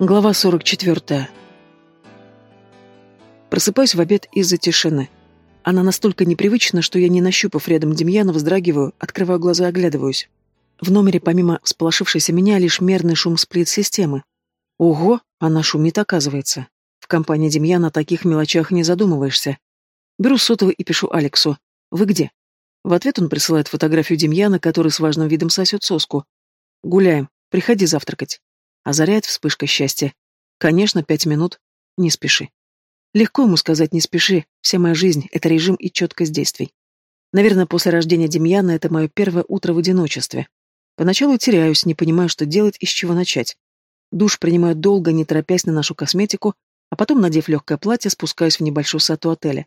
Глава 44. Просыпаюсь в обед из-за тишины. Она настолько непривычна, что я, не нащупав рядом Демьяна, вздрагиваю, открываю глаза и оглядываюсь. В номере, помимо всполошившейся меня, лишь мерный шум сплит-системы. Ого, она шумит, оказывается. В компании Демьяна о таких мелочах не задумываешься. Беру сотовый и пишу Алексу. «Вы где?» В ответ он присылает фотографию Демьяна, который с важным видом сосет соску. «Гуляем. Приходи завтракать». Озаряет вспышка счастья. Конечно, пять минут. Не спеши. Легко ему сказать «не спеши». Вся моя жизнь — это режим и четкость действий. Наверное, после рождения Демьяна это мое первое утро в одиночестве. Поначалу теряюсь, не понимаю, что делать и с чего начать. Душ принимаю долго, не торопясь на нашу косметику, а потом, надев легкое платье, спускаюсь в небольшую сату отеля.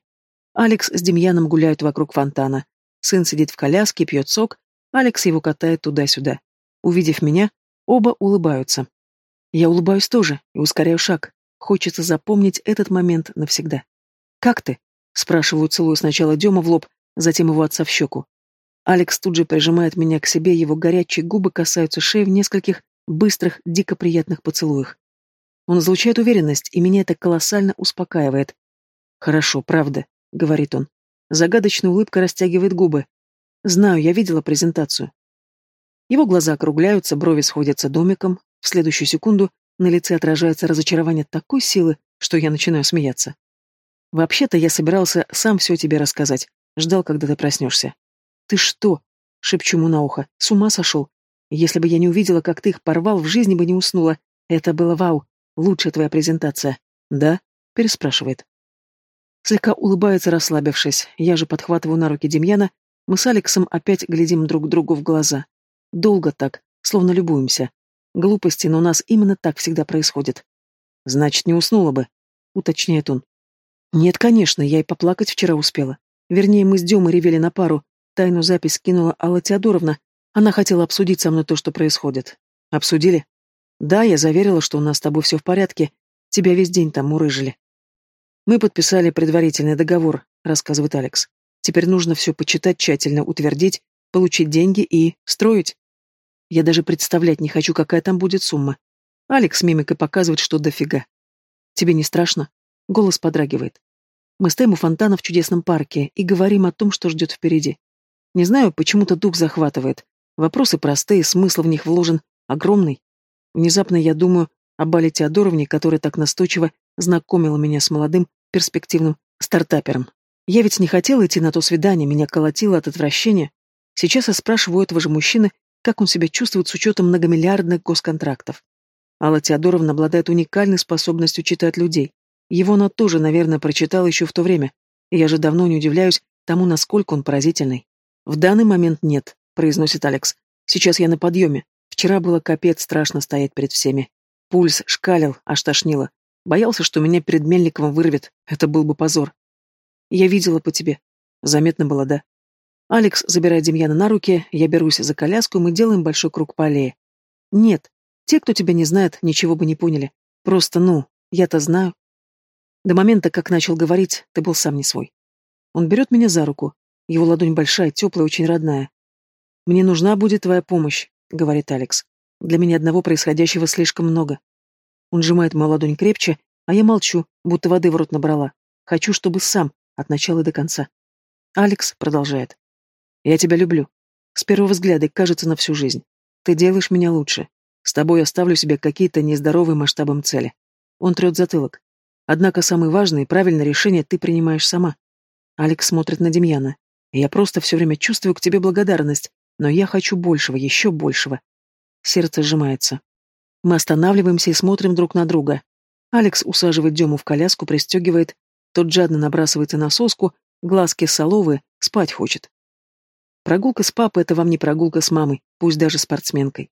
Алекс с Демьяном гуляют вокруг фонтана. Сын сидит в коляске, пьет сок, Алекс его катает туда-сюда. Увидев меня, оба улыбаются. Я улыбаюсь тоже и ускоряю шаг. Хочется запомнить этот момент навсегда. «Как ты?» — спрашиваю, целую сначала Дема в лоб, затем его отца в щеку. Алекс тут же прижимает меня к себе, его горячие губы касаются шеи в нескольких быстрых, дико приятных поцелуях. Он излучает уверенность, и меня это колоссально успокаивает. «Хорошо, правда», — говорит он. Загадочная улыбка растягивает губы. «Знаю, я видела презентацию». Его глаза округляются, брови сходятся домиком, в следующую секунду на лице отражается разочарование такой силы, что я начинаю смеяться. Вообще-то я собирался сам все тебе рассказать. Ждал, когда ты проснешься. Ты что? Шепчу ему на ухо. С ума сошел? Если бы я не увидела, как ты их порвал, в жизни бы не уснула. Это было вау. Лучшая твоя презентация. Да? Переспрашивает. Слегка улыбается, расслабившись. Я же подхватываю на руки Демьяна. Мы с Алексом опять глядим друг другу в глаза. Долго так, словно любуемся. Глупости, но у нас именно так всегда происходит. Значит, не уснула бы, уточняет он. Нет, конечно, я и поплакать вчера успела. Вернее, мы с Демой ревели на пару. Тайну запись скинула Алла Теодоровна. Она хотела обсудить со мной то, что происходит. Обсудили? Да, я заверила, что у нас с тобой все в порядке. Тебя весь день там мурыжили. Мы подписали предварительный договор, рассказывает Алекс. Теперь нужно все почитать тщательно, утвердить, получить деньги и строить. Я даже представлять не хочу, какая там будет сумма. Алекс мимикой показывает, что дофига. Тебе не страшно? Голос подрагивает. Мы стоим у фонтана в чудесном парке и говорим о том, что ждет впереди. Не знаю, почему-то дух захватывает. Вопросы простые, смысл в них вложен огромный. Внезапно я думаю о Бале Теодоровне, которая так настойчиво знакомила меня с молодым, перспективным стартапером. Я ведь не хотела идти на то свидание, меня колотило от отвращения. Сейчас я спрашиваю этого же мужчины, как он себя чувствует с учетом многомиллиардных госконтрактов. Алла Теодоровна обладает уникальной способностью читать людей. Его она тоже, наверное, прочитала еще в то время. Я же давно не удивляюсь тому, насколько он поразительный. «В данный момент нет», — произносит Алекс. «Сейчас я на подъеме. Вчера было капец страшно стоять перед всеми. Пульс шкалил, аж тошнило. Боялся, что меня перед Мельниковым вырвет. Это был бы позор. Я видела по тебе. Заметно было, да? Алекс забирает Демьяна на руки, я берусь за коляску, мы делаем большой круг по аллее. Нет, те, кто тебя не знает, ничего бы не поняли. Просто, ну, я-то знаю. До момента, как начал говорить, ты был сам не свой. Он берет меня за руку. Его ладонь большая, теплая, очень родная. «Мне нужна будет твоя помощь», — говорит Алекс. «Для меня одного происходящего слишком много». Он сжимает мою ладонь крепче, а я молчу, будто воды в рот набрала. Хочу, чтобы сам, от начала до конца. Алекс продолжает. Я тебя люблю. С первого взгляда кажется на всю жизнь. Ты делаешь меня лучше. С тобой оставлю себе какие-то нездоровые масштабом цели. Он трет затылок. Однако самое важное и правильное решение ты принимаешь сама. Алекс смотрит на Демьяна. Я просто все время чувствую к тебе благодарность, но я хочу большего, еще большего. Сердце сжимается. Мы останавливаемся и смотрим друг на друга. Алекс усаживает Дему в коляску, пристегивает. Тот жадно набрасывается на соску, глазки соловы, спать хочет. Прогулка с папой — это вам не прогулка с мамой, пусть даже спортсменкой.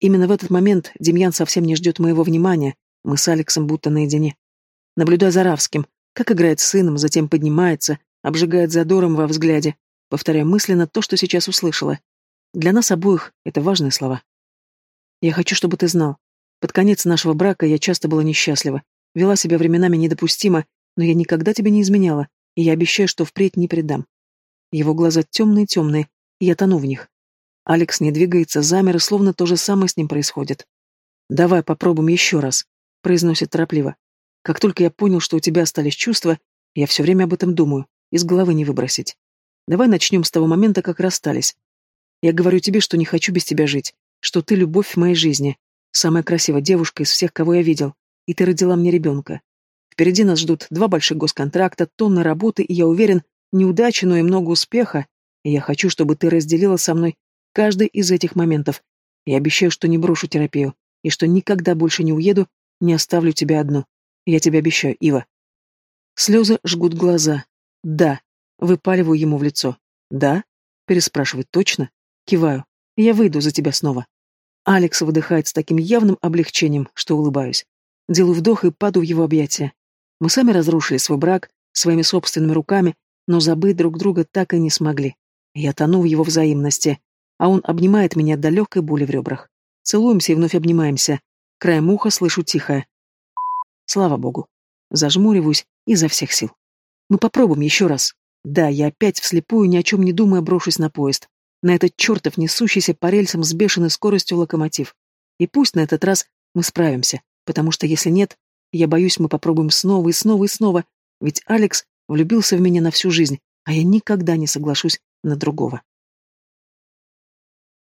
Именно в этот момент Демьян совсем не ждет моего внимания, мы с Алексом будто наедине. Наблюдая за Равским, как играет с сыном, затем поднимается, обжигает задором во взгляде, повторяя мысленно то, что сейчас услышала. Для нас обоих это важные слова. Я хочу, чтобы ты знал. Под конец нашего брака я часто была несчастлива, вела себя временами недопустимо, но я никогда тебе не изменяла, и я обещаю, что впредь не предам. Его глаза темные-темные, и я тону в них. Алекс не двигается, замер, и словно то же самое с ним происходит. «Давай попробуем еще раз». произносит торопливо. Как только я понял, что у тебя остались чувства, я все время об этом думаю, из головы не выбросить. Давай начнем с того момента, как расстались. Я говорю тебе, что не хочу без тебя жить, что ты любовь в моей жизни, самая красивая девушка из всех, кого я видел, и ты родила мне ребенка. Впереди нас ждут два больших госконтракта, тонны работы, и я уверен, неудачи, но и много успеха, и я хочу, чтобы ты разделила со мной каждый из этих моментов. Я обещаю, что не брошу терапию, и что никогда больше не уеду, не оставлю тебя одну. Я тебе обещаю, Ива. Слезы жгут глаза. Да. Выпаливаю ему в лицо. Да? Переспрашивает точно? Киваю. Я выйду за тебя снова. Алекс выдыхает с таким явным облегчением, что улыбаюсь. Делаю вдох и падаю в его объятия. Мы сами разрушили свой брак своими собственными руками, но забыть друг друга так и не смогли. Я тону в его взаимности, а он обнимает меня до легкой боли в ребрах. Целуемся и вновь обнимаемся. Краем уха слышу тихое. Слава богу. Зажмуриваюсь изо всех сил. Мы попробуем еще раз. Да, я опять вслепую, ни о чем не думая, брошусь на поезд. На этот чертов несущийся по рельсам с бешеной скоростью локомотив. И пусть на этот раз мы справимся, потому что если нет, я боюсь, мы попробуем снова и снова и снова, ведь Алекс влюбился в меня на всю жизнь, а я никогда не соглашусь на другого.